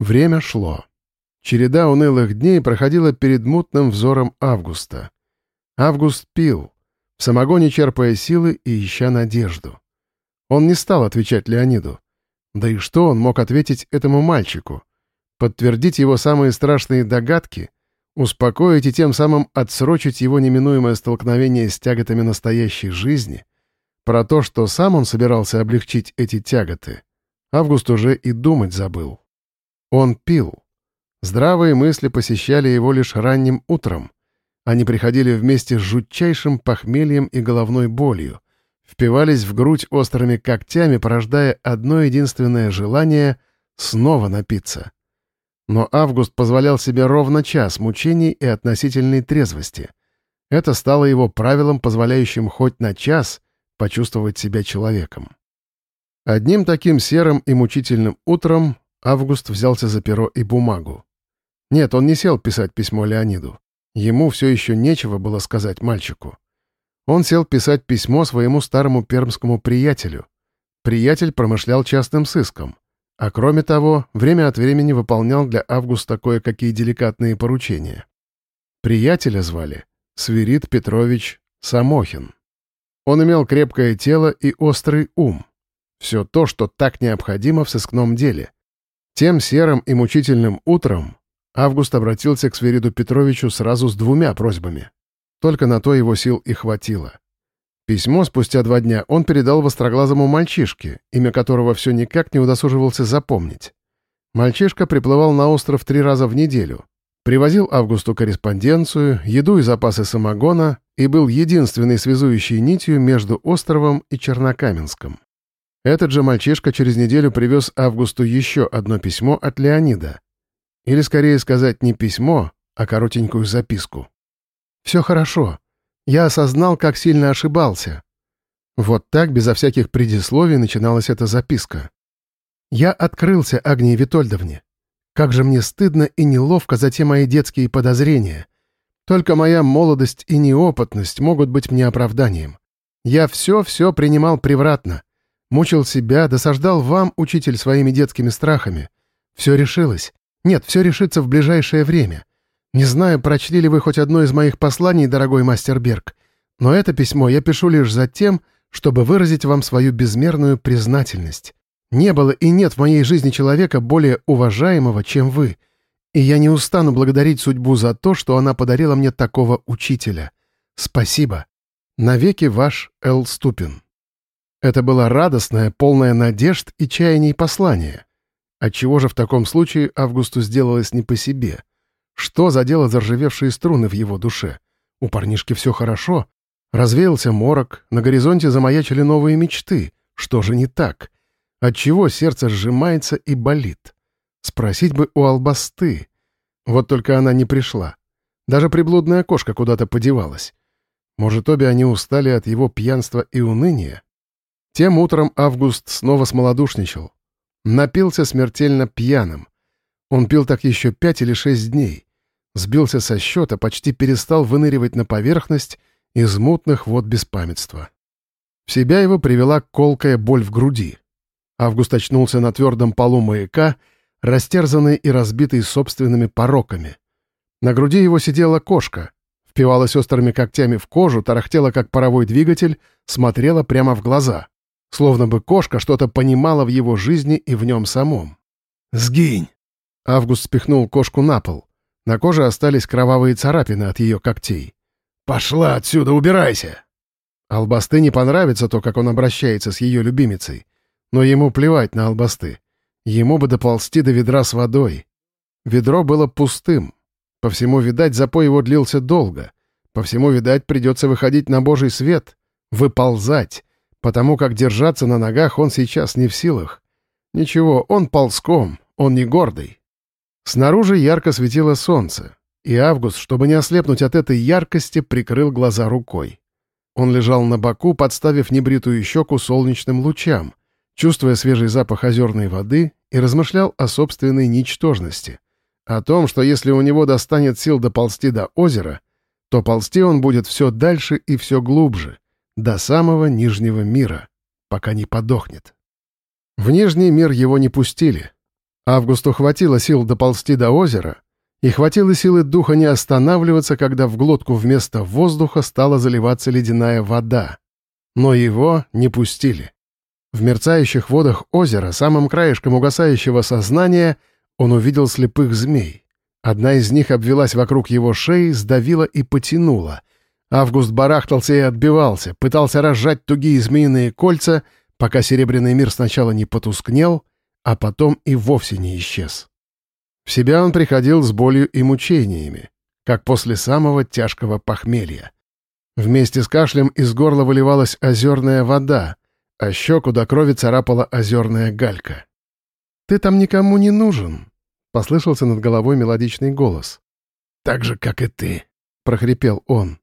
Время шло. Череда унылых дней проходила перед мутным взором Августа. Август пил, в самогоне черпая силы и ища надежду. Он не стал отвечать Леониду. Да и что он мог ответить этому мальчику? Подтвердить его самые страшные догадки? Успокоить и тем самым отсрочить его неминуемое столкновение с тяготами настоящей жизни? Про то, что сам он собирался облегчить эти тяготы, Август уже и думать забыл. Он пил. Здравые мысли посещали его лишь ранним утром. Они приходили вместе с жутчайшим похмельем и головной болью, впивались в грудь острыми когтями, порождая одно единственное желание — снова напиться. Но Август позволял себе ровно час мучений и относительной трезвости. Это стало его правилом, позволяющим хоть на час почувствовать себя человеком. Одним таким серым и мучительным утром Август взялся за перо и бумагу. Нет, он не сел писать письмо Леониду. Ему все еще нечего было сказать мальчику. Он сел писать письмо своему старому пермскому приятелю. Приятель промышлял частным сыском. А кроме того, время от времени выполнял для Августа кое-какие деликатные поручения. Приятеля звали Свирид Петрович Самохин. Он имел крепкое тело и острый ум. Все то, что так необходимо в сыскном деле. Тем серым и мучительным утром Август обратился к Свериду Петровичу сразу с двумя просьбами. Только на то его сил и хватило. Письмо спустя два дня он передал востроглазому мальчишке, имя которого все никак не удосуживался запомнить. Мальчишка приплывал на остров три раза в неделю, привозил Августу корреспонденцию, еду и запасы самогона и был единственной связующей нитью между островом и Чернокаменском. Этот же мальчишка через неделю привез Августу еще одно письмо от Леонида. Или, скорее сказать, не письмо, а коротенькую записку. «Все хорошо. Я осознал, как сильно ошибался». Вот так, безо всяких предисловий, начиналась эта записка. «Я открылся Агнии Витольдовне. Как же мне стыдно и неловко за те мои детские подозрения. Только моя молодость и неопытность могут быть мне оправданием. Я все-все принимал превратно. Мучил себя, досаждал вам, учитель, своими детскими страхами. Все решилось. Нет, все решится в ближайшее время. Не знаю, прочли ли вы хоть одно из моих посланий, дорогой мастер Берг, но это письмо я пишу лишь за тем, чтобы выразить вам свою безмерную признательность. Не было и нет в моей жизни человека более уважаемого, чем вы, и я не устану благодарить судьбу за то, что она подарила мне такого учителя. Спасибо. Навеки ваш Эл Ступин. Это было радостное, полное надежд и чаяний послание. Отчего же в таком случае Августу сделалось не по себе? Что задело заржавевшие струны в его душе? У парнишки все хорошо. Развеялся морок, на горизонте замаячили новые мечты. Что же не так? Отчего сердце сжимается и болит? Спросить бы у албасты. Вот только она не пришла. Даже приблудная кошка куда-то подевалась. Может, обе они устали от его пьянства и уныния? Тем утром Август снова смолодушничал. Напился смертельно пьяным. Он пил так еще пять или шесть дней. Сбился со счета, почти перестал выныривать на поверхность из мутных вод беспамятства. В себя его привела колкая боль в груди. Август очнулся на твердом полу маяка, растерзанный и разбитый собственными пороками. На груди его сидела кошка, впивалась острыми когтями в кожу, тарахтела как паровой двигатель, смотрела прямо в глаза — Словно бы кошка что-то понимала в его жизни и в нем самом. «Сгинь!» Август спихнул кошку на пол. На коже остались кровавые царапины от ее когтей. «Пошла отсюда, убирайся!» Албасты не понравится то, как он обращается с ее любимицей. Но ему плевать на албасты. Ему бы доползти до ведра с водой. Ведро было пустым. По всему, видать, запой его длился долго. По всему, видать, придется выходить на божий свет, выползать, потому как держаться на ногах он сейчас не в силах. Ничего, он ползком, он не гордый. Снаружи ярко светило солнце, и Август, чтобы не ослепнуть от этой яркости, прикрыл глаза рукой. Он лежал на боку, подставив небритую щеку солнечным лучам, чувствуя свежий запах озерной воды и размышлял о собственной ничтожности. О том, что если у него достанет сил доползти до озера, то ползти он будет все дальше и все глубже, до самого Нижнего мира, пока не подохнет. В Нижний мир его не пустили. Августу хватило сил доползти до озера, и хватило силы духа не останавливаться, когда в глотку вместо воздуха стала заливаться ледяная вода. Но его не пустили. В мерцающих водах озера, самым краешком угасающего сознания, он увидел слепых змей. Одна из них обвелась вокруг его шеи, сдавила и потянула. Август барахтался и отбивался, пытался разжать тугие змеиные кольца, пока серебряный мир сначала не потускнел, а потом и вовсе не исчез. В себя он приходил с болью и мучениями, как после самого тяжкого похмелья. Вместе с кашлем из горла выливалась озерная вода, а щеку до крови царапала озерная галька. «Ты там никому не нужен», — послышался над головой мелодичный голос. «Так же, как и ты», — прохрипел он.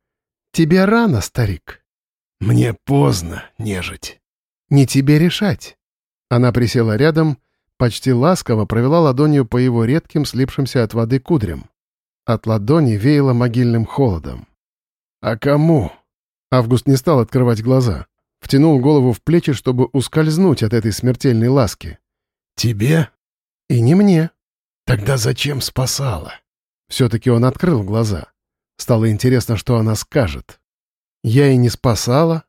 «Тебе рано, старик». «Мне поздно, нежить». «Не тебе решать». Она присела рядом почти ласково провела ладонью по его редким, слипшимся от воды кудрям. От ладони веяло могильным холодом. «А кому?» Август не стал открывать глаза. Втянул голову в плечи, чтобы ускользнуть от этой смертельной ласки. «Тебе?» «И не мне». «Тогда зачем спасала?» Все-таки он открыл глаза. Стало интересно, что она скажет. «Я и не спасала».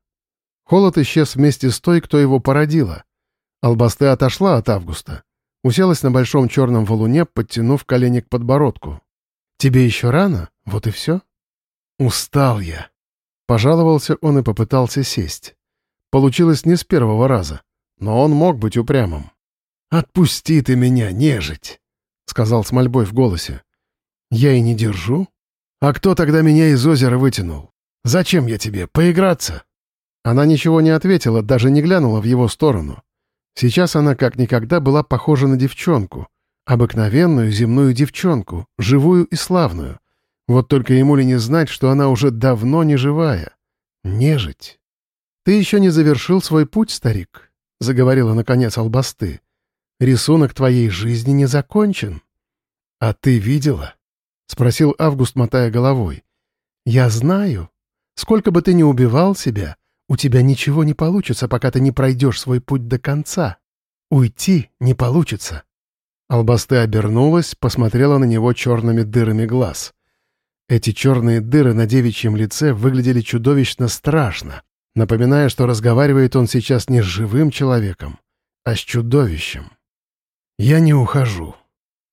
Холод исчез вместе с той, кто его породила. Албасте отошла от Августа. Уселась на большом черном валуне, подтянув колени к подбородку. «Тебе еще рано? Вот и все?» «Устал я», — пожаловался он и попытался сесть. Получилось не с первого раза, но он мог быть упрямым. «Отпусти ты меня, нежить», — сказал с мольбой в голосе. «Я и не держу. А кто тогда меня из озера вытянул? Зачем я тебе, поиграться?» Она ничего не ответила, даже не глянула в его сторону. Сейчас она как никогда была похожа на девчонку. Обыкновенную земную девчонку, живую и славную. Вот только ему ли не знать, что она уже давно не живая. Нежить. «Ты еще не завершил свой путь, старик», — заговорила, наконец, Албасты. «Рисунок твоей жизни не закончен». «А ты видела?» — спросил Август, мотая головой. «Я знаю. Сколько бы ты ни убивал себя, у тебя ничего не получится, пока ты не пройдешь свой путь до конца. Уйти не получится». Албасты обернулась, посмотрела на него черными дырами глаз. Эти черные дыры на девичьем лице выглядели чудовищно страшно, напоминая, что разговаривает он сейчас не с живым человеком, а с чудовищем. «Я не ухожу».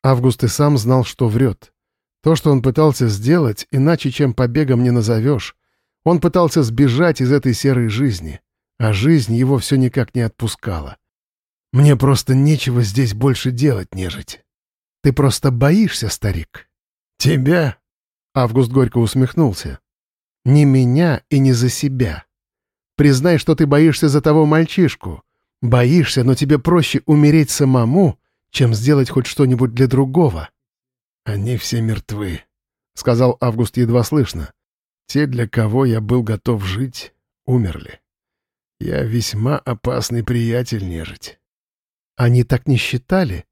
Август и сам знал, что врет. То, что он пытался сделать, иначе чем побегом не назовешь, он пытался сбежать из этой серой жизни, а жизнь его все никак не отпускала. «Мне просто нечего здесь больше делать, нежить. Ты просто боишься, старик». «Тебя?» Август горько усмехнулся. «Не меня и не за себя. Признай, что ты боишься за того мальчишку. Боишься, но тебе проще умереть самому, чем сделать хоть что-нибудь для другого». «Они все мертвы», — сказал Август едва слышно. Те, для кого я был готов жить, умерли. Я весьма опасный приятель нежить. Они так не считали.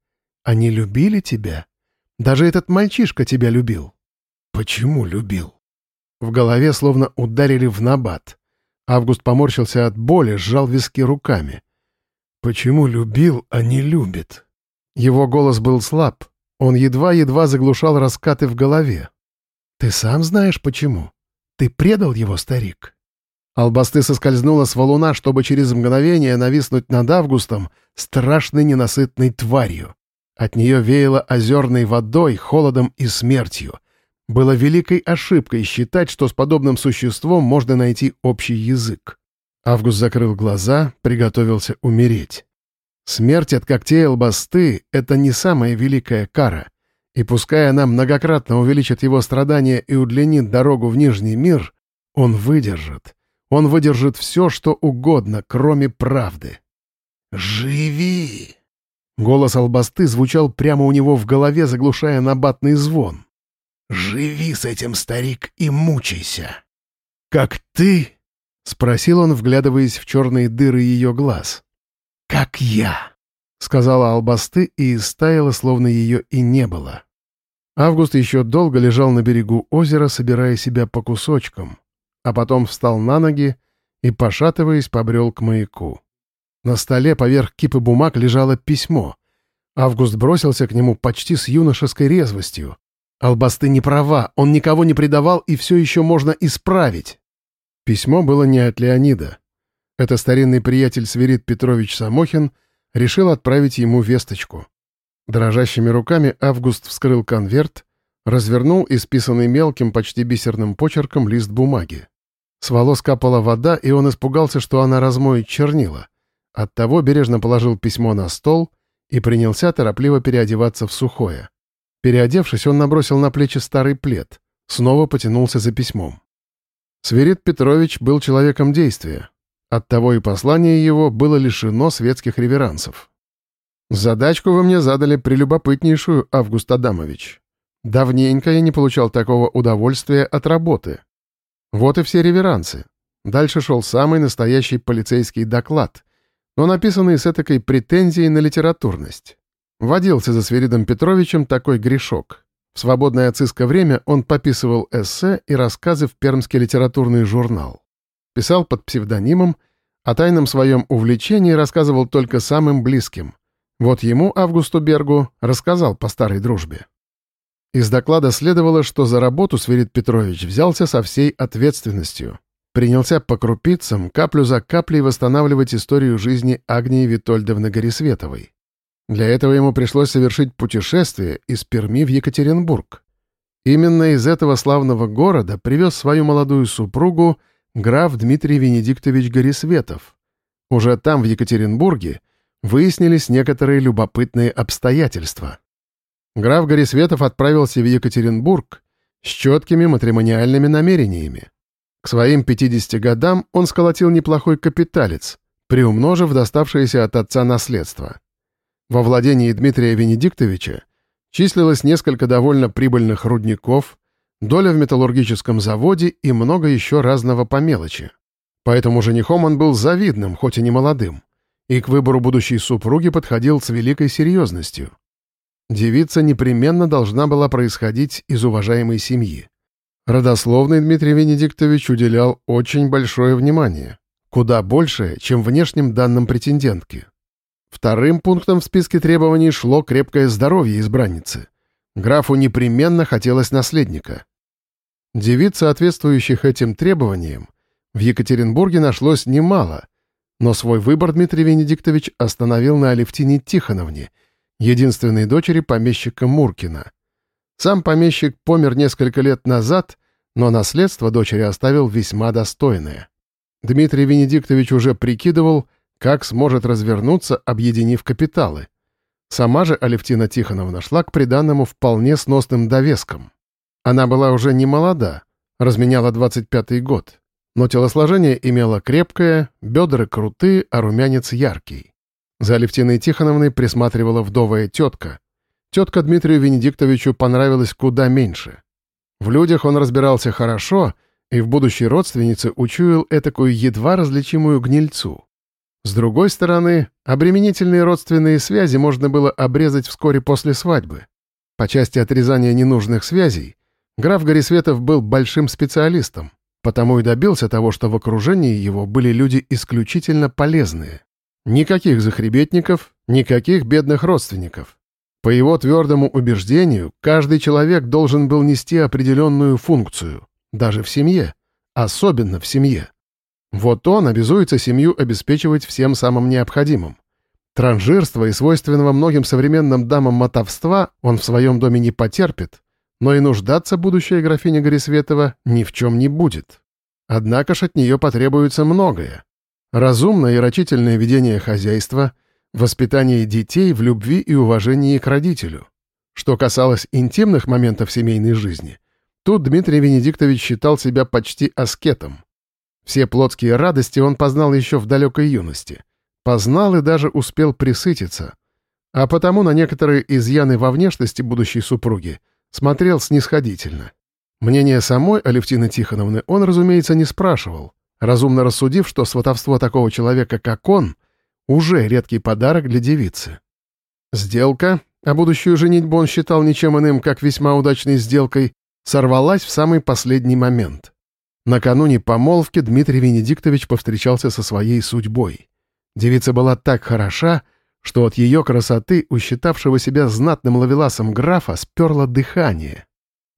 Они любили тебя. Даже этот мальчишка тебя любил. Почему любил? В голове словно ударили в набат. Август поморщился от боли, сжал виски руками. Почему любил, а не любит? Его голос был слаб. Он едва-едва заглушал раскаты в голове. Ты сам знаешь почему? Ты предал его, старик?» Албасты соскользнула с валуна, чтобы через мгновение нависнуть над Августом страшной ненасытной тварью. От нее веяло озерной водой, холодом и смертью. Было великой ошибкой считать, что с подобным существом можно найти общий язык. Август закрыл глаза, приготовился умереть. Смерть от когтей Албасты — это не самая великая кара. И пускай она многократно увеличит его страдания и удлинит дорогу в Нижний мир, он выдержит. Он выдержит все, что угодно, кроме правды. «Живи!» Голос Албасты звучал прямо у него в голове, заглушая набатный звон. «Живи с этим, старик, и мучайся!» «Как ты?» — спросил он, вглядываясь в черные дыры ее глаз. «Как я!» — сказала Албасты и истаяла, словно ее и не было. Август еще долго лежал на берегу озера, собирая себя по кусочкам, а потом встал на ноги и, пошатываясь, побрел к маяку. На столе поверх кипы бумаг лежало письмо. Август бросился к нему почти с юношеской резвостью. «Албасты не права, он никого не предавал, и все еще можно исправить». Письмо было не от Леонида. Это старинный приятель Сверид Петрович Самохин решил отправить ему весточку. Дрожащими руками Август вскрыл конверт, развернул исписанный мелким, почти бисерным почерком лист бумаги. С волос капала вода, и он испугался, что она размоет чернила. Оттого бережно положил письмо на стол и принялся торопливо переодеваться в сухое. Переодевшись, он набросил на плечи старый плед, снова потянулся за письмом. Сверид Петрович был человеком действия. Оттого и послание его было лишено светских реверансов. «Задачку вы мне задали прелюбопытнейшую, Август Адамович. Давненько я не получал такого удовольствия от работы. Вот и все реверансы. Дальше шел самый настоящий полицейский доклад, но написанный с этакой претензией на литературность. Водился за Сверидом Петровичем такой грешок. В свободное от время он пописывал эссе и рассказы в Пермский литературный журнал. Писал под псевдонимом, о тайном своем увлечении рассказывал только самым близким. Вот ему, Августу Бергу, рассказал по старой дружбе. Из доклада следовало, что за работу Сверид Петрович взялся со всей ответственностью. Принялся по крупицам, каплю за каплей восстанавливать историю жизни Агнии Витольдовны Горисветовой. Для этого ему пришлось совершить путешествие из Перми в Екатеринбург. Именно из этого славного города привез свою молодую супругу граф Дмитрий Венедиктович Горисветов. Уже там, в Екатеринбурге, выяснились некоторые любопытные обстоятельства. Граф Горисветов отправился в Екатеринбург с четкими матримониальными намерениями. К своим 50 годам он сколотил неплохой капиталец, приумножив доставшееся от отца наследство. Во владении Дмитрия Венедиктовича числилось несколько довольно прибыльных рудников, доля в металлургическом заводе и много еще разного по мелочи. Поэтому женихом он был завидным, хоть и не молодым, и к выбору будущей супруги подходил с великой серьезностью. Девица непременно должна была происходить из уважаемой семьи. Родословный Дмитрий Венедиктович уделял очень большое внимание, куда большее, чем внешним данным претендентки. Вторым пунктом в списке требований шло крепкое здоровье избранницы. Графу непременно хотелось наследника. Девиц, соответствующих этим требованиям, в Екатеринбурге нашлось немало, но свой выбор Дмитрий Венедиктович остановил на Алевтине Тихоновне — единственной дочери помещика Муркина. Сам помещик помер несколько лет назад, но наследство дочери оставил весьма достойное. Дмитрий Венедиктович уже прикидывал, как сможет развернуться, объединив капиталы. Сама же Алевтина Тихоновна шла к приданному вполне сносным довескам. Она была уже не молода, разменяла 25-й год, но телосложение имело крепкое, бедра крутые, а румянец яркий. За Алевтиной Тихоновной присматривала вдовая тетка. Тетка Дмитрию Венедиктовичу понравилась куда меньше. В людях он разбирался хорошо и в будущей родственнице учуял этакую едва различимую гнильцу. С другой стороны, обременительные родственные связи можно было обрезать вскоре после свадьбы. По части отрезания ненужных связей граф Горисветов был большим специалистом, потому и добился того, что в окружении его были люди исключительно полезные. Никаких захребетников, никаких бедных родственников. По его твердому убеждению, каждый человек должен был нести определенную функцию, даже в семье, особенно в семье. Вот он обязуется семью обеспечивать всем самым необходимым. Транжирство и свойственного многим современным дамам мотовства он в своем доме не потерпит, но и нуждаться будущая графиня Горисветова ни в чем не будет. Однако ж от нее потребуется многое. Разумное и рачительное ведение хозяйства, воспитание детей в любви и уважении к родителю. Что касалось интимных моментов семейной жизни, тут Дмитрий Венедиктович считал себя почти аскетом. Все плотские радости он познал еще в далекой юности. Познал и даже успел присытиться. А потому на некоторые изъяны во внешности будущей супруги смотрел снисходительно. Мнение самой Алевтины Тихоновны он, разумеется, не спрашивал, разумно рассудив, что сватовство такого человека, как он, уже редкий подарок для девицы. Сделка, а будущую женитьбу он считал ничем иным, как весьма удачной сделкой, сорвалась в самый последний момент. Накануне помолвки Дмитрий Венедиктович повстречался со своей судьбой. Девица была так хороша, что от ее красоты у считавшего себя знатным ловеласом графа сперло дыхание.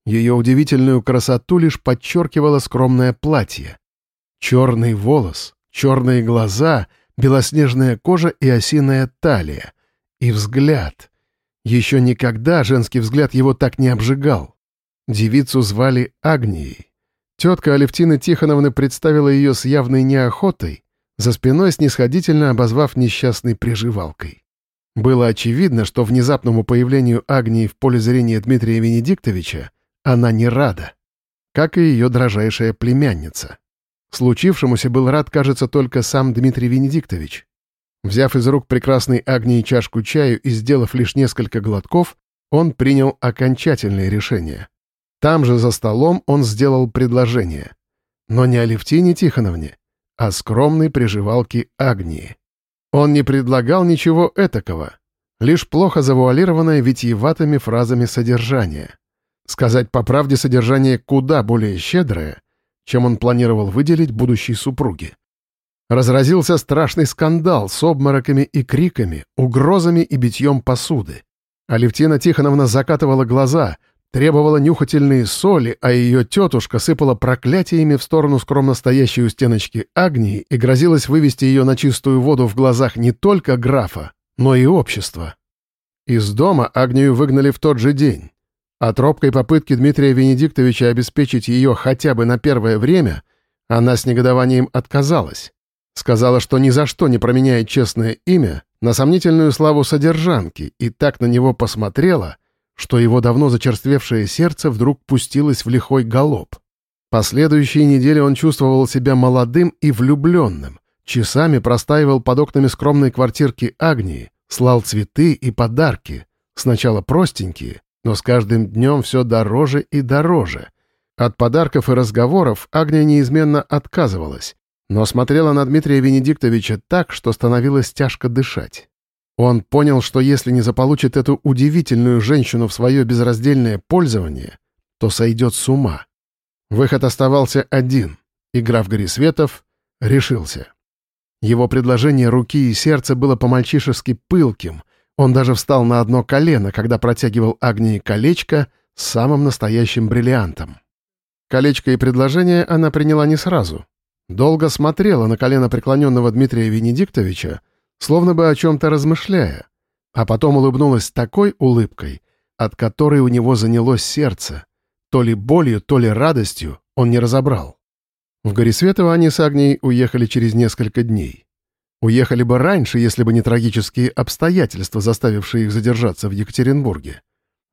Ее удивительную красоту лишь подчеркивало скромное платье. Черный волос, черные глаза, белоснежная кожа и осиная талия. И взгляд. Еще никогда женский взгляд его так не обжигал. Девицу звали Агнией. Тетка Алевтины Тихоновны представила ее с явной неохотой, за спиной снисходительно обозвав несчастной приживалкой. Было очевидно, что внезапному появлению Агнии в поле зрения Дмитрия Венедиктовича она не рада, как и ее дрожайшая племянница. Случившемуся был рад, кажется, только сам Дмитрий Венедиктович. Взяв из рук прекрасной Агнии чашку чаю и сделав лишь несколько глотков, он принял окончательное решение. Там же за столом он сделал предложение. Но не Алевтине Тихоновне, о скромной приживалке Агнии. Он не предлагал ничего этакого, лишь плохо завуалированное витиеватыми фразами содержание. Сказать по правде, содержание куда более щедрое, чем он планировал выделить будущей супруге. Разразился страшный скандал с обмороками и криками, угрозами и битьем посуды. Алевтина Тихоновна закатывала глаза — требовала нюхательные соли, а ее тетушка сыпала проклятиями в сторону скромно стоящей у стеночки Агнии и грозилась вывести ее на чистую воду в глазах не только графа, но и общества. Из дома Агнию выгнали в тот же день. От робкой попытки Дмитрия Венедиктовича обеспечить ее хотя бы на первое время она с негодованием отказалась. Сказала, что ни за что не променяет честное имя на сомнительную славу содержанки, и так на него посмотрела — что его давно зачерствевшее сердце вдруг пустилось в лихой галоп. Последующие недели он чувствовал себя молодым и влюбленным, часами простаивал под окнами скромной квартирки Агнии, слал цветы и подарки, сначала простенькие, но с каждым днем все дороже и дороже. От подарков и разговоров Агния неизменно отказывалась, но смотрела на Дмитрия Венедиктовича так, что становилось тяжко дышать. Он понял, что если не заполучит эту удивительную женщину в свое безраздельное пользование, то сойдет с ума. Выход оставался один, и граф Горисветов решился. Его предложение руки и сердца было по-мальчишески пылким. Он даже встал на одно колено, когда протягивал Агнии колечко с самым настоящим бриллиантом. Колечко и предложение она приняла не сразу. Долго смотрела на колено преклоненного Дмитрия Венедиктовича, словно бы о чем-то размышляя, а потом улыбнулась такой улыбкой, от которой у него занялось сердце. То ли болью, то ли радостью он не разобрал. В Горисветово они с Агнией уехали через несколько дней. Уехали бы раньше, если бы не трагические обстоятельства, заставившие их задержаться в Екатеринбурге.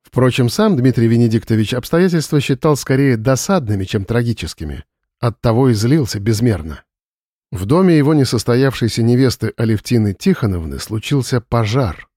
Впрочем, сам Дмитрий Венедиктович обстоятельства считал скорее досадными, чем трагическими. Оттого и злился безмерно. В доме его несостоявшейся невесты Алевтины Тихоновны случился пожар.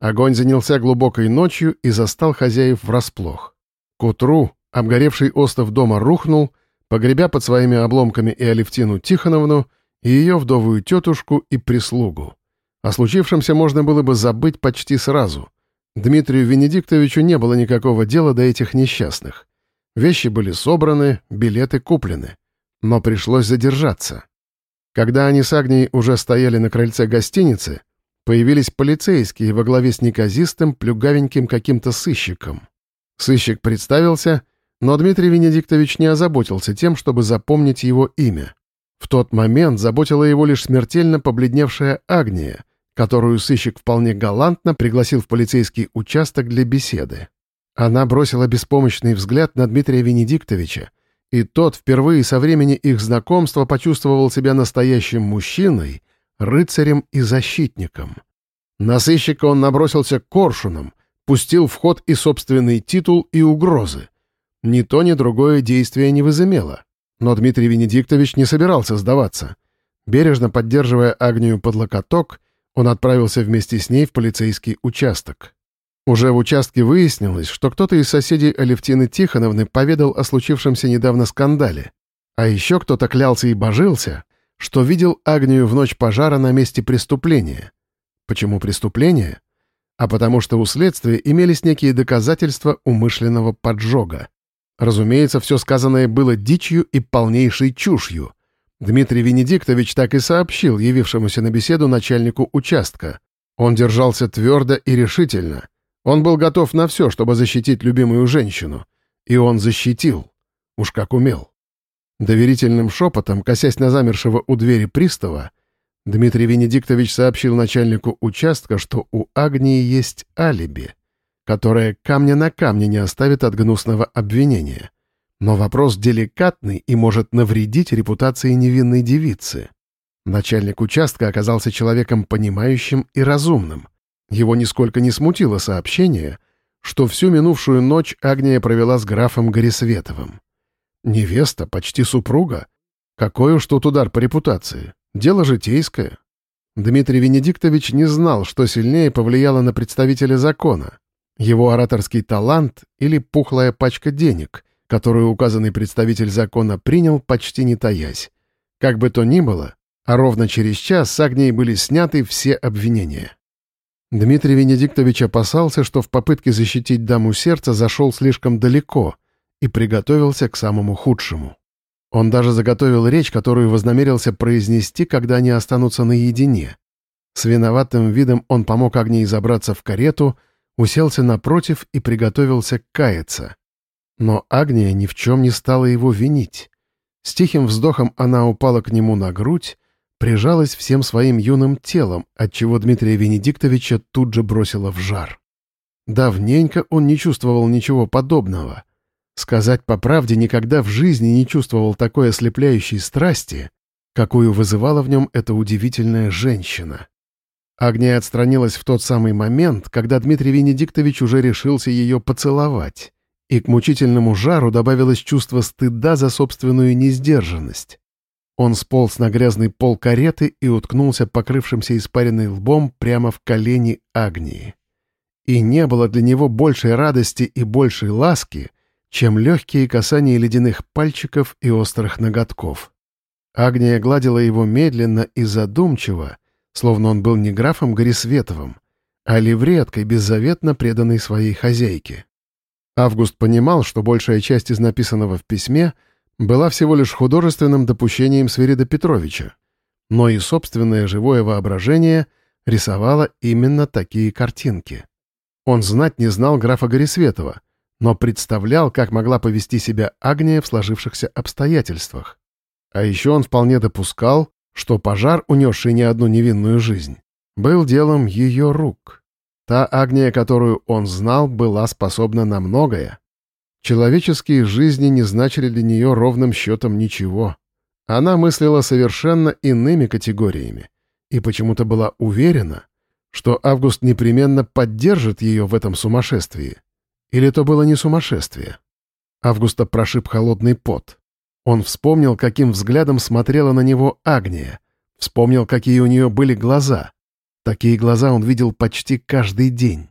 Огонь занялся глубокой ночью и застал хозяев врасплох. К утру обгоревший остов дома рухнул, погребя под своими обломками и Алевтину Тихоновну, и ее вдовую тетушку и прислугу. О случившемся можно было бы забыть почти сразу. Дмитрию Венедиктовичу не было никакого дела до этих несчастных. Вещи были собраны, билеты куплены. Но пришлось задержаться. Когда они с Агнией уже стояли на крыльце гостиницы, появились полицейские во главе с неказистым, плюгавеньким каким-то сыщиком. Сыщик представился, но Дмитрий Венедиктович не озаботился тем, чтобы запомнить его имя. В тот момент заботила его лишь смертельно побледневшая Агния, которую сыщик вполне галантно пригласил в полицейский участок для беседы. Она бросила беспомощный взгляд на Дмитрия Венедиктовича, и тот впервые со времени их знакомства почувствовал себя настоящим мужчиной, рыцарем и защитником. На сыщика он набросился коршуном, пустил в ход и собственный титул, и угрозы. Ни то, ни другое действие не возымело. Но Дмитрий Венедиктович не собирался сдаваться. Бережно поддерживая Агнию под локоток, он отправился вместе с ней в полицейский участок. Уже в участке выяснилось, что кто-то из соседей Алевтины Тихоновны поведал о случившемся недавно скандале. А еще кто-то клялся и божился, что видел Агнию в ночь пожара на месте преступления. Почему преступления? А потому что у следствия имелись некие доказательства умышленного поджога. Разумеется, все сказанное было дичью и полнейшей чушью. Дмитрий Венедиктович так и сообщил явившемуся на беседу начальнику участка. Он держался твердо и решительно. Он был готов на все, чтобы защитить любимую женщину. И он защитил. Уж как умел. Доверительным шепотом, косясь на замершего у двери пристава, Дмитрий Венедиктович сообщил начальнику участка, что у Агнии есть алиби, которое камня на камне не оставит от гнусного обвинения. Но вопрос деликатный и может навредить репутации невинной девицы. Начальник участка оказался человеком понимающим и разумным. Его нисколько не смутило сообщение, что всю минувшую ночь Агния провела с графом Горисветовым. Невеста, почти супруга. Какой уж тут удар по репутации. Дело житейское. Дмитрий Венедиктович не знал, что сильнее повлияло на представителя закона. Его ораторский талант или пухлая пачка денег, которую указанный представитель закона принял, почти не таясь. Как бы то ни было, а ровно через час с Агнией были сняты все обвинения. Дмитрий Венедиктович опасался, что в попытке защитить даму сердца зашел слишком далеко и приготовился к самому худшему. Он даже заготовил речь, которую вознамерился произнести, когда они останутся наедине. С виноватым видом он помог Агнии забраться в карету, уселся напротив и приготовился каяться. Но Агния ни в чем не стала его винить. С тихим вздохом она упала к нему на грудь, прижалась всем своим юным телом, отчего Дмитрия Венедиктовича тут же бросила в жар. Давненько он не чувствовал ничего подобного — Сказать по правде, никогда в жизни не чувствовал такой ослепляющей страсти, какую вызывала в нем эта удивительная женщина. Агния отстранилась в тот самый момент, когда Дмитрий Венедиктович уже решился ее поцеловать, и к мучительному жару добавилось чувство стыда за собственную несдержанность. Он сполз на грязный пол кареты и уткнулся покрывшимся испаренной лбом прямо в колени Агнии. И не было для него большей радости и большей ласки — чем легкие касания ледяных пальчиков и острых ноготков. Агния гладила его медленно и задумчиво, словно он был не графом Горисветовым, а левреткой, беззаветно преданной своей хозяйке. Август понимал, что большая часть из написанного в письме была всего лишь художественным допущением Свирида Петровича, но и собственное живое воображение рисовало именно такие картинки. Он знать не знал графа Горисветова — но представлял, как могла повести себя Агния в сложившихся обстоятельствах. А еще он вполне допускал, что пожар, унесший не одну невинную жизнь, был делом ее рук. Та Агния, которую он знал, была способна на многое. Человеческие жизни не значили для нее ровным счетом ничего. Она мыслила совершенно иными категориями и почему-то была уверена, что Август непременно поддержит ее в этом сумасшествии. Или это было не сумасшествие? Августа прошиб холодный пот. Он вспомнил, каким взглядом смотрела на него Агния. Вспомнил, какие у нее были глаза. Такие глаза он видел почти каждый день.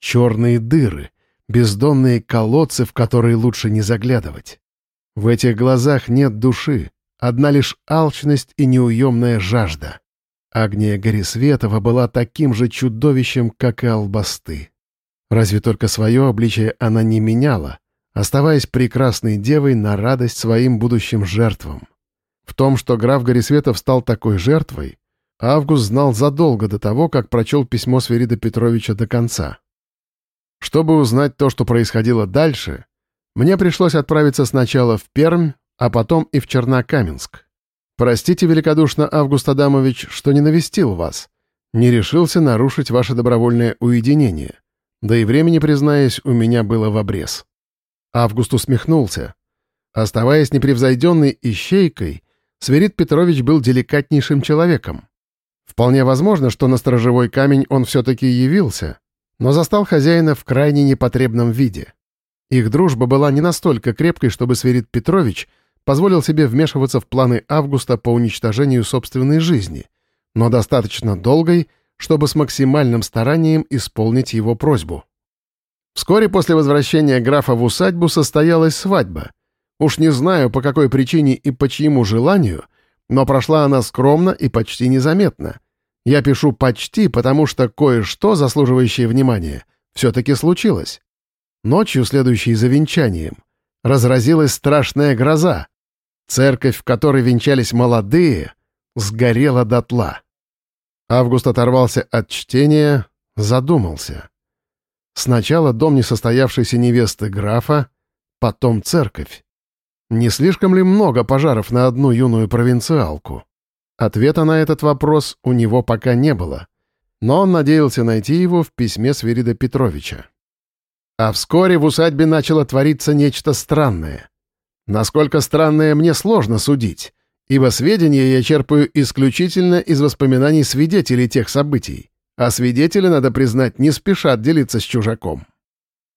Черные дыры, бездонные колодцы, в которые лучше не заглядывать. В этих глазах нет души, одна лишь алчность и неуемная жажда. Агния Горисветова была таким же чудовищем, как и Албасты. Разве только свое обличие она не меняла, оставаясь прекрасной девой на радость своим будущим жертвам. В том, что граф Горисветов стал такой жертвой, Август знал задолго до того, как прочел письмо Сверида Петровича до конца. Чтобы узнать то, что происходило дальше, мне пришлось отправиться сначала в Пермь, а потом и в Чернокаменск. Простите великодушно, Август Адамович, что не навестил вас, не решился нарушить ваше добровольное уединение. Да и времени, признаюсь, у меня было в обрез. Август усмехнулся. Оставаясь непревзойденной ищейкой, Сверид Петрович был деликатнейшим человеком. Вполне возможно, что на сторожевой камень он все-таки явился, но застал хозяина в крайне непотребном виде. Их дружба была не настолько крепкой, чтобы Сверид Петрович позволил себе вмешиваться в планы Августа по уничтожению собственной жизни, но достаточно долгой — чтобы с максимальным старанием исполнить его просьбу. Вскоре после возвращения графа в усадьбу состоялась свадьба. Уж не знаю, по какой причине и по чьему желанию, но прошла она скромно и почти незаметно. Я пишу «почти», потому что кое-что, заслуживающее внимания, все-таки случилось. Ночью, следующей за венчанием, разразилась страшная гроза. Церковь, в которой венчались молодые, сгорела дотла. Август оторвался от чтения, задумался. Сначала дом несостоявшейся невесты графа, потом церковь. Не слишком ли много пожаров на одну юную провинциалку? Ответа на этот вопрос у него пока не было, но он надеялся найти его в письме Свирида Петровича. А вскоре в усадьбе начало твориться нечто странное. Насколько странное, мне сложно судить, ибо сведения я черпаю исключительно из воспоминаний свидетелей тех событий, а свидетели, надо признать, не спешат делиться с чужаком.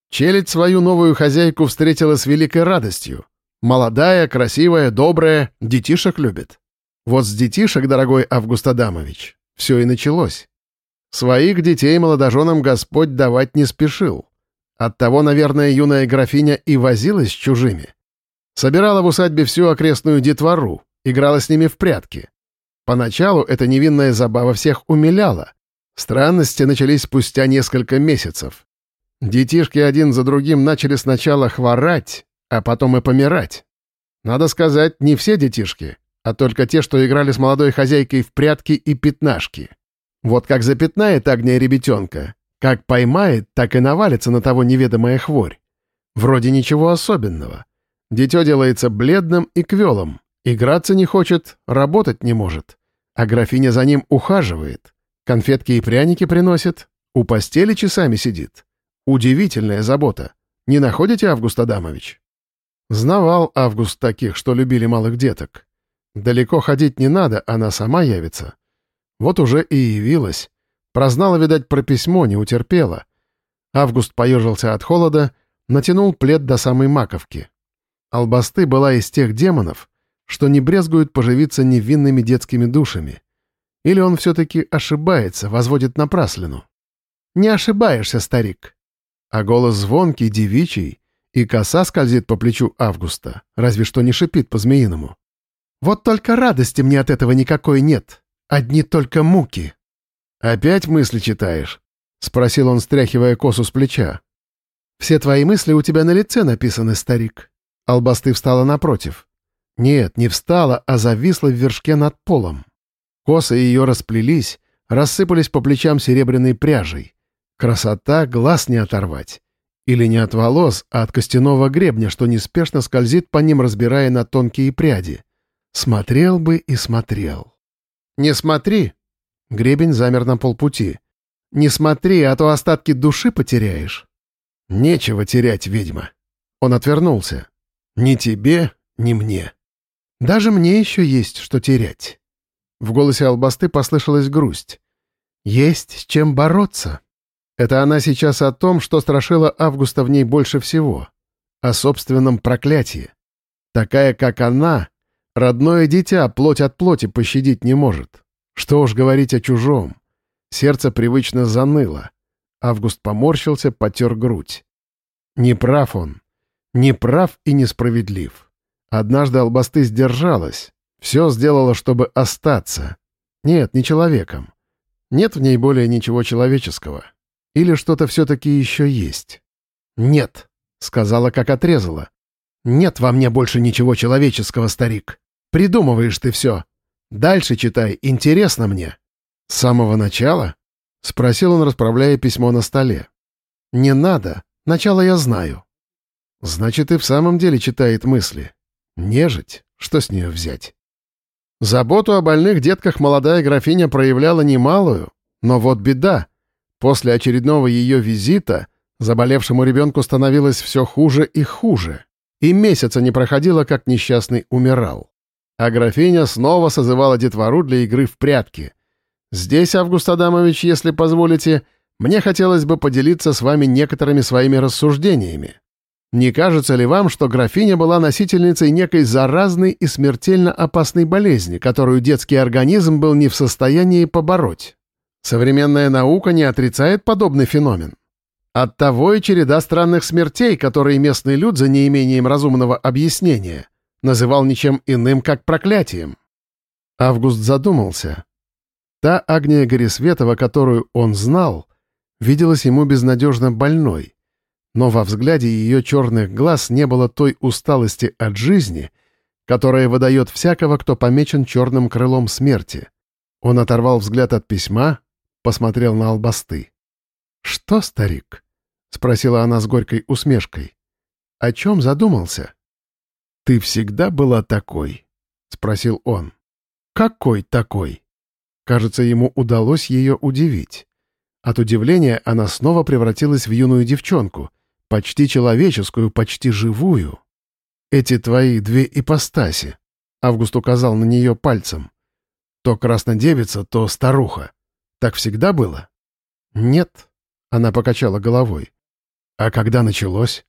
Челядь свою новую хозяйку встретила с великой радостью. Молодая, красивая, добрая, детишек любит. Вот с детишек, дорогой Август Адамович, все и началось. Своих детей молодоженам Господь давать не спешил. Оттого, наверное, юная графиня и возилась с чужими. Собирала в усадьбе всю окрестную детвору, играла с ними в прятки. Поначалу эта невинная забава всех умиляла. Странности начались спустя несколько месяцев. Детишки один за другим начали сначала хворать, а потом и помирать. Надо сказать, не все детишки, а только те, что играли с молодой хозяйкой в прятки и пятнашки. Вот как запятнает огня ребятенка, как поймает, так и навалится на того неведомая хворь. Вроде ничего особенного. Дитё делается бледным и квелым, играться не хочет, работать не может. А графиня за ним ухаживает, конфетки и пряники приносит, у постели часами сидит. Удивительная забота. Не находите, Август Адамович? Знавал Август таких, что любили малых деток. Далеко ходить не надо, она сама явится. Вот уже и явилась. Прознала, видать, про письмо, не утерпела. Август поежился от холода, натянул плед до самой маковки. Албасты была из тех демонов, что не брезгуют поживиться невинными детскими душами. Или он все-таки ошибается, возводит напраслину? Не ошибаешься, старик. А голос звонкий, девичий, и коса скользит по плечу Августа, разве что не шипит по-змеиному. Вот только радости мне от этого никакой нет. Одни только муки. «Опять мысли читаешь?» — спросил он, стряхивая косу с плеча. «Все твои мысли у тебя на лице написаны, старик». Албасты встала напротив. Нет, не встала, а зависла в вершке над полом. Косы ее расплелись, рассыпались по плечам серебряной пряжей. Красота глаз не оторвать. Или не от волос, а от костяного гребня, что неспешно скользит по ним, разбирая на тонкие пряди. Смотрел бы и смотрел. «Не смотри!» Гребень замер на полпути. «Не смотри, а то остатки души потеряешь». «Нечего терять, ведьма». Он отвернулся. «Ни тебе, ни мне». «Даже мне еще есть что терять». В голосе Албасты послышалась грусть. «Есть с чем бороться». Это она сейчас о том, что страшило Августа в ней больше всего. О собственном проклятии. Такая, как она, родное дитя плоть от плоти пощадить не может. Что уж говорить о чужом. Сердце привычно заныло. Август поморщился, потер грудь. Не прав он. Не прав и несправедлив. Однажды Албасты сдержалась. Все сделала, чтобы остаться. Нет, не человеком. Нет в ней более ничего человеческого. Или что-то все-таки еще есть? «Нет», — сказала, как отрезала. «Нет во мне больше ничего человеческого, старик. Придумываешь ты все. Дальше читай, интересно мне». «С самого начала?» — спросил он, расправляя письмо на столе. «Не надо. Начало я знаю». «Значит, и в самом деле читает мысли. Нежить? Что с нее взять?» Заботу о больных детках молодая графиня проявляла немалую, но вот беда. После очередного ее визита заболевшему ребенку становилось все хуже и хуже, и месяца не проходило, как несчастный умирал. А графиня снова созывала детвору для игры в прятки. Здесь, Август Адамович, если позволите, мне хотелось бы поделиться с вами некоторыми своими рассуждениями. Не кажется ли вам, что графиня была носительницей некой заразной и смертельно опасной болезни, которую детский организм был не в состоянии побороть? Современная наука не отрицает подобный феномен. Оттого и череда странных смертей, которые местный люд за неимением разумного объяснения называл ничем иным, как проклятием. Август задумался. Та Агния Горисветова, которую он знал, виделась ему безнадежно больной, но во взгляде ее черных глаз не было той усталости от жизни, которая выдает всякого, кто помечен черным крылом смерти — Он оторвал взгляд от письма, посмотрел на албасты. «Что, старик?» — спросила она с горькой усмешкой. «О чем задумался?» «Ты всегда была такой?» — спросил он. «Какой такой?» Кажется, ему удалось ее удивить. От удивления она снова превратилась в юную девчонку, почти человеческую, почти живую. «Эти твои две ипостаси», — Август указал на нее пальцем. «То краснодевица, то старуха. Так всегда было?» «Нет», — она покачала головой. «А когда началось?»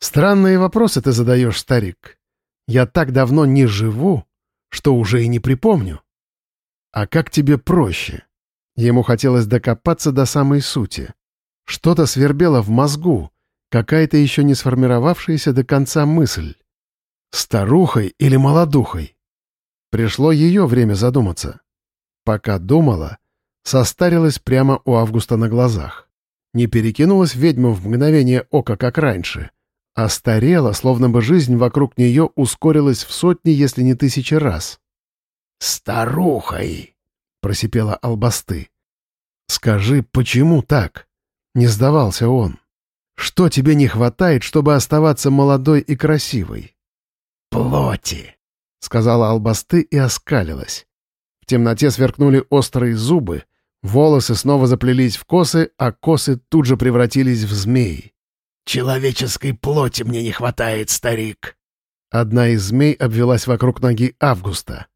«Странные вопросы ты задаешь, старик. Я так давно не живу, что уже и не припомню». «А как тебе проще?» Ему хотелось докопаться до самой сути. Что-то свербело в мозгу, какая-то еще не сформировавшаяся до конца мысль. Старухой или молодухой? Пришло ее время задуматься. Пока думала, состарилась прямо у Августа на глазах. Не перекинулась ведьма в мгновение ока, как раньше, а старела, словно бы жизнь вокруг нее ускорилась в сотни, если не тысячи раз. «Старухой!» — просипела Албасты. «Скажи, почему так?» — не сдавался он. «Что тебе не хватает, чтобы оставаться молодой и красивой?» «Плоти!» — сказала Албасты и оскалилась. В темноте сверкнули острые зубы, волосы снова заплелись в косы, а косы тут же превратились в змей. «Человеческой плоти мне не хватает, старик!» Одна из змей обвелась вокруг ноги Августа.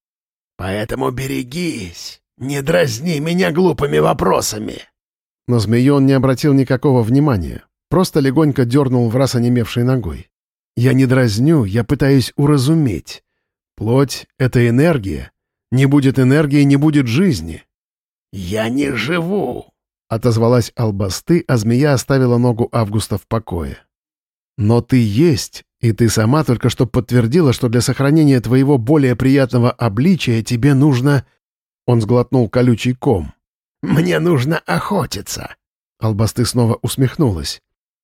«Поэтому берегись!» «Не дразни меня глупыми вопросами!» На змею он не обратил никакого внимания, просто легонько дернул в раз онемевшей ногой. «Я не дразню, я пытаюсь уразуметь. Плоть — это энергия. Не будет энергии, не будет жизни». «Я не живу!» — отозвалась Албасты, а змея оставила ногу Августа в покое. «Но ты есть, и ты сама только что подтвердила, что для сохранения твоего более приятного обличия тебе нужно он сглотнул колючий ком. «Мне нужно охотиться!» Албасты снова усмехнулась.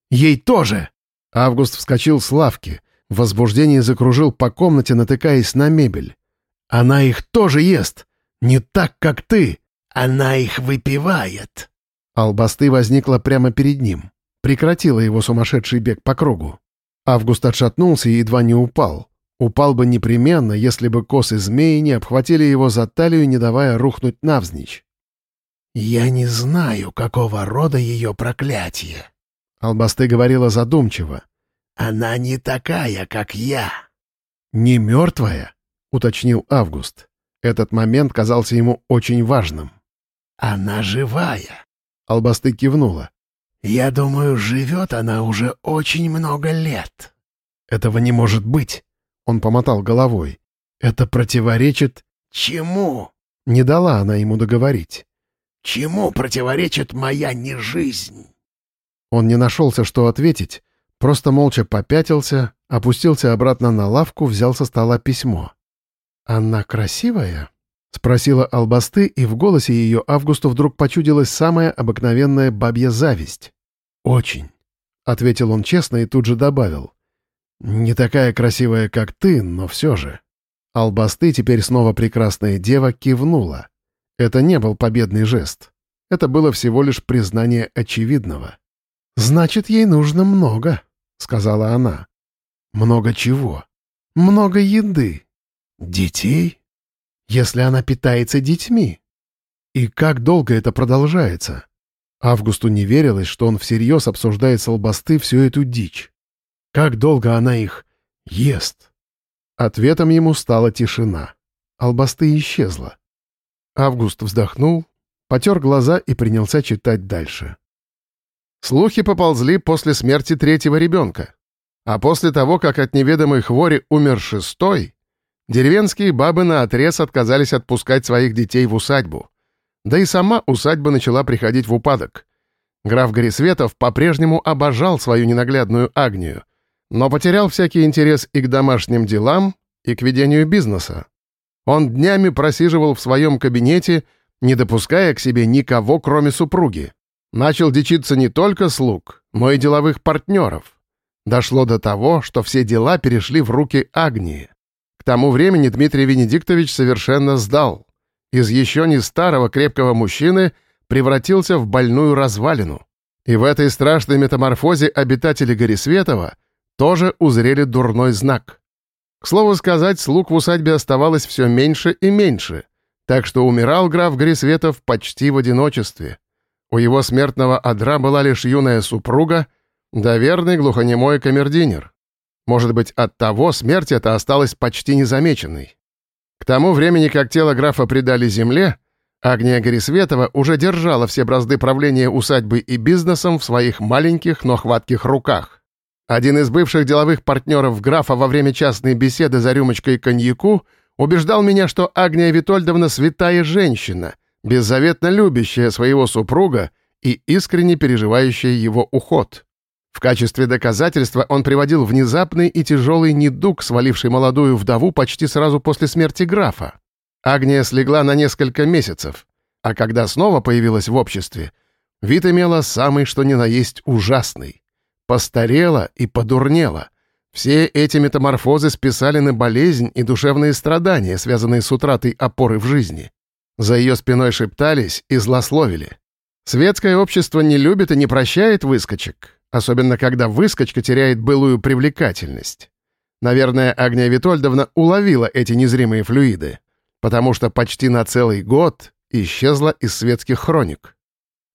«Ей тоже!» Август вскочил с лавки. В возбуждении закружил по комнате, натыкаясь на мебель. «Она их тоже ест! Не так, как ты!» «Она их выпивает!» Албасты возникла прямо перед ним. Прекратила его сумасшедший бег по кругу. Август отшатнулся и едва не упал. Упал бы непременно, если бы косы змеи не обхватили его за талию, не давая рухнуть навзничь. «Я не знаю, какого рода ее проклятие», — Албасты говорила задумчиво. «Она не такая, как я». «Не мертвая?» — уточнил Август. Этот момент казался ему очень важным. «Она живая», — Албасты кивнула. «Я думаю, живет она уже очень много лет». «Этого не может быть!» Он помотал головой. «Это противоречит...» «Чему?» Не дала она ему договорить. «Чему противоречит моя нежизнь?» Он не нашелся, что ответить, просто молча попятился, опустился обратно на лавку, взял со стола письмо. «Она красивая?» — спросила Албасты, и в голосе ее Августу вдруг почудилась самая обыкновенная бабья зависть. «Очень», — ответил он честно и тут же добавил. «Не такая красивая, как ты, но все же». Албасты, теперь снова прекрасная дева, кивнула. Это не был победный жест. Это было всего лишь признание очевидного. «Значит, ей нужно много», — сказала она. «Много чего? Много еды. Детей? Если она питается детьми. И как долго это продолжается?» Августу не верилось, что он всерьез обсуждает с Албасты всю эту дичь. Как долго она их ест? Ответом ему стала тишина. Албасты исчезла. Август вздохнул, потер глаза и принялся читать дальше. Слухи поползли после смерти третьего ребенка. А после того, как от неведомой хвори умер шестой, деревенские бабы наотрез отказались отпускать своих детей в усадьбу. Да и сама усадьба начала приходить в упадок. Граф Горисветов по-прежнему обожал свою ненаглядную Агнию, но потерял всякий интерес и к домашним делам, и к ведению бизнеса. Он днями просиживал в своем кабинете, не допуская к себе никого, кроме супруги. Начал дичиться не только слуг, но и деловых партнеров. Дошло до того, что все дела перешли в руки Агнии. Тому времени Дмитрий Венедиктович совершенно сдал. из еще не старого крепкого мужчины превратился в больную развалину. И в этой страшной метаморфозе обитатели Горисветова тоже узрели дурной знак. К слову сказать, слуг в усадьбе оставалось все меньше и меньше, так что умирал граф Горисветов почти в одиночестве. У его смертного одра была лишь юная супруга, да верный глухонемой камердинер. Может быть, от того смерть эта осталась почти незамеченной. К тому времени, как тело графа предали земле, Агния Горисветова уже держала все бразды правления усадьбой и бизнесом в своих маленьких, но хватких руках. Один из бывших деловых партнеров графа во время частной беседы за рюмочкой коньяку убеждал меня, что Агния Витольдовна святая женщина, беззаветно любящая своего супруга и искренне переживающая его уход. В качестве доказательства он приводил внезапный и тяжелый недуг, сваливший молодую вдову почти сразу после смерти графа. Агния слегла на несколько месяцев, а когда снова появилась в обществе, вид имела самый что ни на есть ужасный. Постарела и подурнела. Все эти метаморфозы списали на болезнь и душевные страдания, связанные с утратой опоры в жизни. За ее спиной шептались и злословили. Светское общество не любит и не прощает выскочек, особенно когда выскочка теряет былую привлекательность. Наверное, Агния Витольдовна уловила эти незримые флюиды потому что почти на целый год исчезла из светских хроник.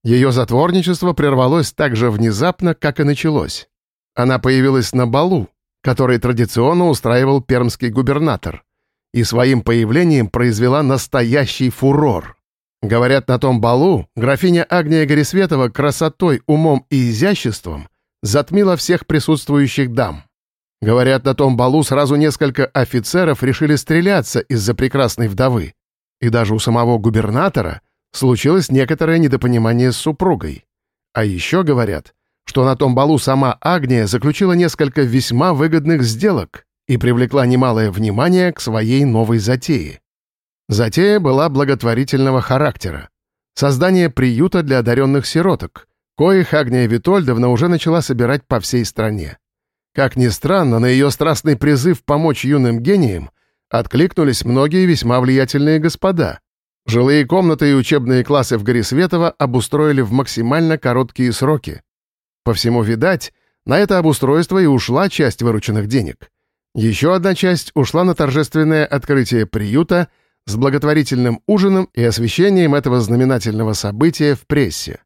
Ее затворничество прервалось так же внезапно, как и началось. Она появилась на балу, который традиционно устраивал пермский губернатор, и своим появлением произвела настоящий фурор. Говорят, на том балу графиня Агния Горисветова красотой, умом и изяществом затмила всех присутствующих дам. Говорят, на том балу сразу несколько офицеров решили стреляться из-за прекрасной вдовы. И даже у самого губернатора случилось некоторое недопонимание с супругой. А еще говорят, что на том балу сама Агния заключила несколько весьма выгодных сделок и привлекла немалое внимание к своей новой затее. Затея была благотворительного характера. Создание приюта для одаренных сироток, коих Агния Витольдовна уже начала собирать по всей стране. Как ни странно, на ее страстный призыв помочь юным гениям откликнулись многие весьма влиятельные господа. Жилые комнаты и учебные классы в Горисветово обустроили в максимально короткие сроки. По всему видать, на это обустройство и ушла часть вырученных денег. Еще одна часть ушла на торжественное открытие приюта с благотворительным ужином и освещением этого знаменательного события в прессе.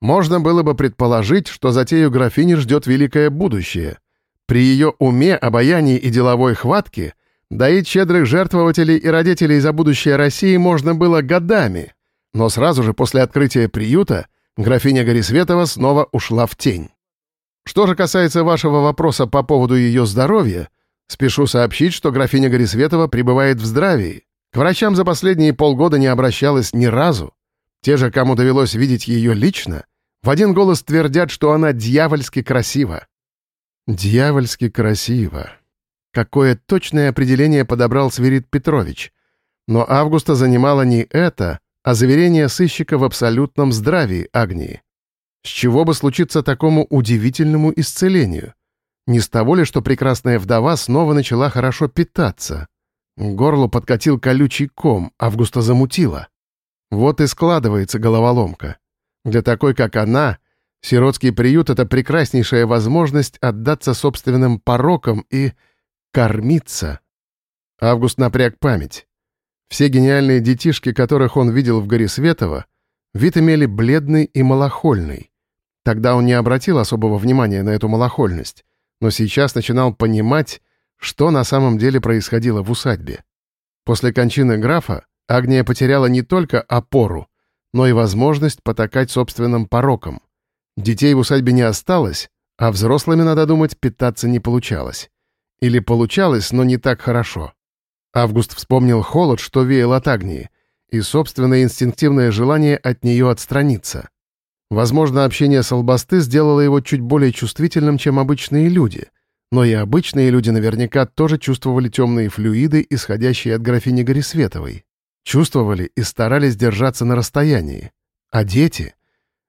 Можно было бы предположить, что затею графини ждет великое будущее — при ее уме, обаянии и деловой хватке доить щедрых жертвователей и родителей за будущее России можно было годами. Но сразу же после открытия приюта графиня Горисветова снова ушла в тень. Что же касается вашего вопроса по поводу ее здоровья, спешу сообщить, что графиня Горисветова пребывает в здравии. К врачам за последние полгода не обращалась ни разу. Те же, кому довелось видеть ее лично, в один голос твердят, что она дьявольски красива. Дьявольски красиво. Какое точное определение подобрал Свирид Петрович. Но Августа занимало не это, а заверение сыщика в абсолютном здравии Агнии. С чего бы случиться такому удивительному исцелению? Не с того ли, что прекрасная вдова снова начала хорошо питаться? К горлу подкатил колючий ком, Августа замутила. Вот и складывается головоломка. Для такой, как она, Сиротский приют — это прекраснейшая возможность отдаться собственным порокам и кормиться. Август напряг память. Все гениальные детишки, которых он видел в горе Светова, вид имели бледный и малохольный. Тогда он не обратил особого внимания на эту малохольность, но сейчас начинал понимать, что на самом деле происходило в усадьбе. После кончины графа Агния потеряла не только опору, но и возможность потакать собственным порокам. Детей в усадьбе не осталось, а взрослыми, надо думать, питаться не получалось. Или получалось, но не так хорошо. Август вспомнил холод, что веял от Агнии, и собственное инстинктивное желание от нее отстраниться. Возможно, общение с Албасты сделало его чуть более чувствительным, чем обычные люди, но и обычные люди наверняка тоже чувствовали темные флюиды, исходящие от графини Горисветовой. Чувствовали и старались держаться на расстоянии. А дети...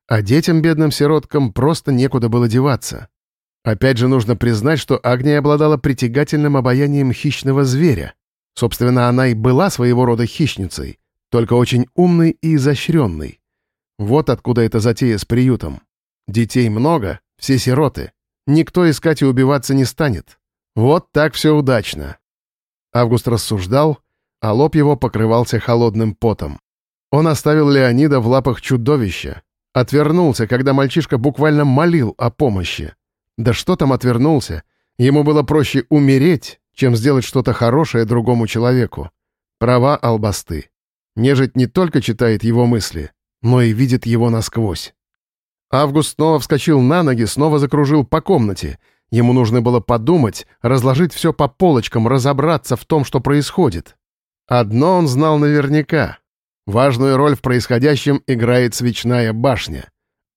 А детям, бедным сироткам, просто некуда было деваться. Опять же нужно признать, что Агния обладала притягательным обаянием хищного зверя. Собственно, она и была своего рода хищницей, только очень умный и изощренный. Вот откуда эта затея с приютом. Детей много, все сироты. Никто искать и убиваться не станет. Вот так все удачно. Август рассуждал, а лоб его покрывался холодным потом. Он оставил Леонида в лапах чудовища. Отвернулся, когда мальчишка буквально молил о помощи. Да что там отвернулся? Ему было проще умереть, чем сделать что-то хорошее другому человеку. Права Албасты. Нежить не только читает его мысли, но и видит его насквозь. Август снова вскочил на ноги, снова закружил по комнате. Ему нужно было подумать, разложить все по полочкам, разобраться в том, что происходит. Одно он знал наверняка. Важную роль в происходящем играет свечная башня.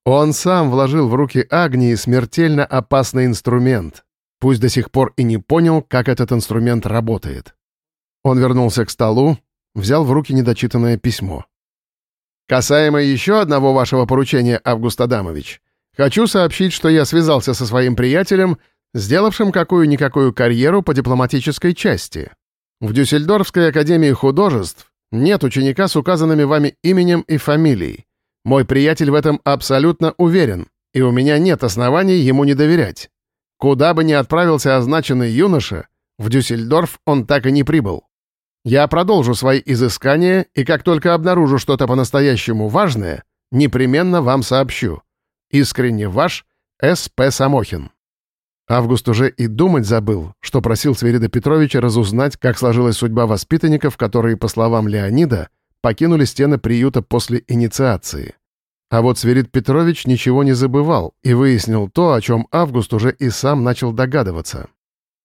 Он сам вложил в руки Агнии смертельно опасный инструмент. Пусть до сих пор и не понял, как этот инструмент работает. Он вернулся к столу, взял в руки недочитанное письмо. Касаемо еще одного вашего поручения, Август Адамович, хочу сообщить, что я связался со своим приятелем, сделавшим какую-никакую карьеру по дипломатической части. В Дюссельдорфской академии художеств нет ученика с указанными вами именем и фамилией. Мой приятель в этом абсолютно уверен, и у меня нет оснований ему не доверять. Куда бы ни отправился означенный юноша, в Дюссельдорф он так и не прибыл. Я продолжу свои изыскания, и как только обнаружу что-то по-настоящему важное, непременно вам сообщу. Искренне ваш С.П. Самохин. Август уже и думать забыл, что просил Сверида Петровича разузнать, как сложилась судьба воспитанников, которые, по словам Леонида, покинули стены приюта после инициации. А вот Сверид Петрович ничего не забывал и выяснил то, о чем Август уже и сам начал догадываться.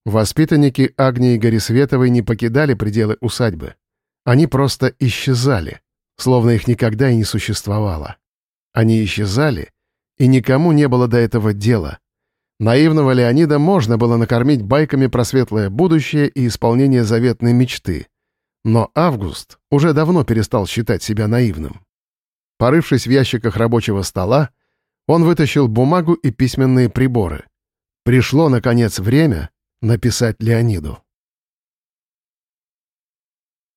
Воспитанники Агнии Горисветовой не покидали пределы усадьбы. Они просто исчезали, словно их никогда и не существовало. Они исчезали, и никому не было до этого дела. Наивного Леонида можно было накормить байками про светлое будущее и исполнение заветной мечты. Но Август уже давно перестал считать себя наивным. Порывшись в ящиках рабочего стола, он вытащил бумагу и письменные приборы. Пришло, наконец, время — написать Леониду.